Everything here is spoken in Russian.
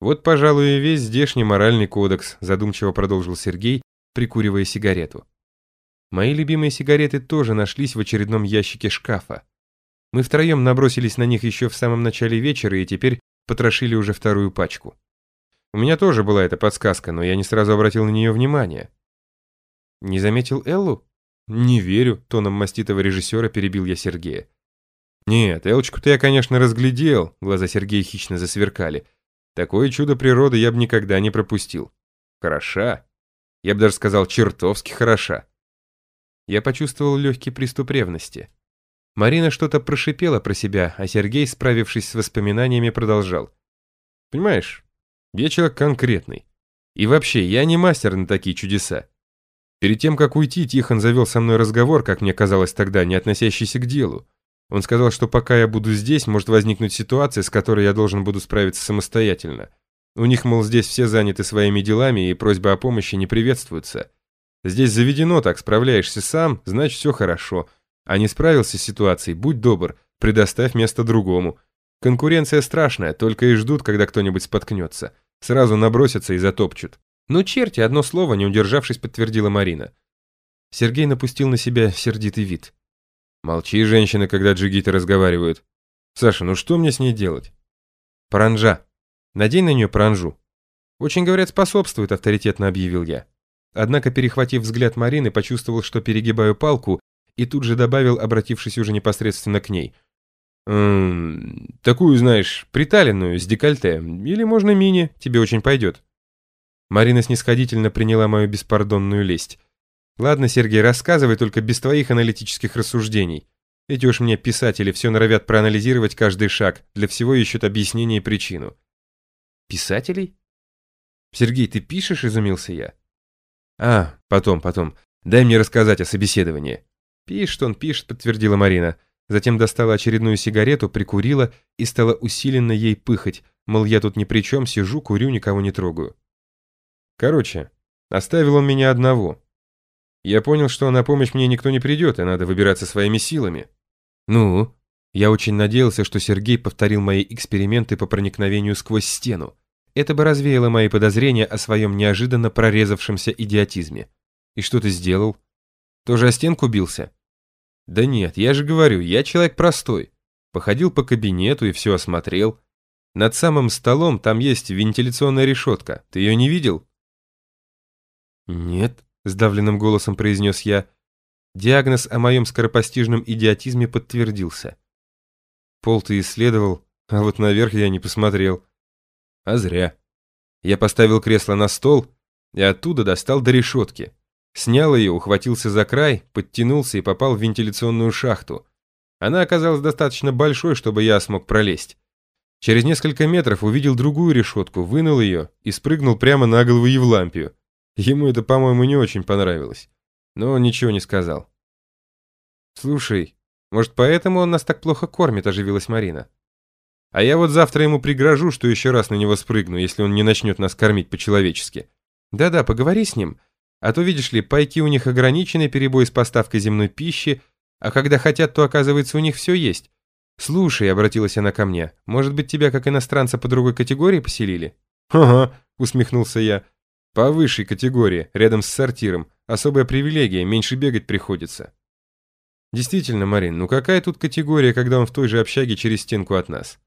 Вот, пожалуй, и весь здешний моральный кодекс, задумчиво продолжил Сергей, прикуривая сигарету. Мои любимые сигареты тоже нашлись в очередном ящике шкафа. Мы втроем набросились на них еще в самом начале вечера и теперь потрошили уже вторую пачку. У меня тоже была эта подсказка, но я не сразу обратил на нее внимание. Не заметил Эллу? Не верю, тоном маститого режиссера перебил я Сергея. Нет, Элочку-то я, конечно, разглядел, глаза Сергея хищно засверкали. Такое чудо природы я бы никогда не пропустил. Хороша. Я бы даже сказал, чертовски хороша. Я почувствовал легкий приступ ревности. Марина что-то прошипела про себя, а Сергей, справившись с воспоминаниями, продолжал. «Понимаешь, я человек конкретный. И вообще, я не мастер на такие чудеса. Перед тем, как уйти, Тихон завел со мной разговор, как мне казалось тогда, не относящийся к делу. Он сказал, что пока я буду здесь, может возникнуть ситуация, с которой я должен буду справиться самостоятельно. У них, мол, здесь все заняты своими делами, и просьбы о помощи не приветствуются. Здесь заведено так, справляешься сам, значит, все хорошо. А не справился с ситуацией, будь добр, предоставь место другому. Конкуренция страшная, только и ждут, когда кто-нибудь споткнется. Сразу набросятся и затопчут. Ну, черти, одно слово, не удержавшись, подтвердила Марина. Сергей напустил на себя сердитый вид. Молчи, женщина, когда джигиты разговаривают. Саша, ну что мне с ней делать? Паранжа. Надень на нее паранжу. Очень, говорят, способствует, авторитетно объявил я. Однако, перехватив взгляд Марины, почувствовал, что перегибаю палку, и тут же добавил, обратившись уже непосредственно к ней. «Эм, такую, знаешь, приталенную, с декольте. Или можно мини, тебе очень пойдет». Марина снисходительно приняла мою беспардонную лесть. «Ладно, Сергей, рассказывай только без твоих аналитических рассуждений. Эти уж мне писатели все норовят проанализировать каждый шаг, для всего ищут объяснение и причину». «Писателей?» «Сергей, ты пишешь?» – изумился я. «А, потом, потом. Дай мне рассказать о собеседовании». «Пишет он, пишет», – подтвердила Марина. Затем достала очередную сигарету, прикурила и стала усиленно ей пыхать, мол, я тут ни при чем, сижу, курю, никого не трогаю. Короче, оставил он меня одного. Я понял, что на помощь мне никто не придет, и надо выбираться своими силами. Ну, я очень надеялся, что Сергей повторил мои эксперименты по проникновению сквозь стену. Это бы развеяло мои подозрения о своем неожиданно прорезавшемся идиотизме. И что ты сделал? Тоже о стенку бился? Да нет, я же говорю, я человек простой. Походил по кабинету и все осмотрел. Над самым столом там есть вентиляционная решетка. Ты ее не видел? Нет, сдавленным голосом произнес я. Диагноз о моем скоропостижном идиотизме подтвердился. Пол ты исследовал, а вот наверх я не посмотрел. А зря. Я поставил кресло на стол и оттуда достал до решетки. Снял ее, ухватился за край, подтянулся и попал в вентиляционную шахту. Она оказалась достаточно большой, чтобы я смог пролезть. Через несколько метров увидел другую решетку, вынул ее и спрыгнул прямо на голову Евлампию. Ему это, по-моему, не очень понравилось. Но он ничего не сказал. «Слушай, может, поэтому он нас так плохо кормит?» – оживилась Марина. «А я вот завтра ему пригрожу, что еще раз на него спрыгну, если он не начнет нас кормить по-человечески. Да-да, поговори с ним. А то, видишь ли, пайки у них ограничены, перебой с поставкой земной пищи, а когда хотят, то, оказывается, у них все есть. Слушай, обратилась она ко мне, может быть, тебя как иностранца по другой категории поселили? Ага, усмехнулся я. По высшей категории, рядом с сортиром. Особая привилегия, меньше бегать приходится. Действительно, Марин, ну какая тут категория, когда он в той же общаге через стенку от нас?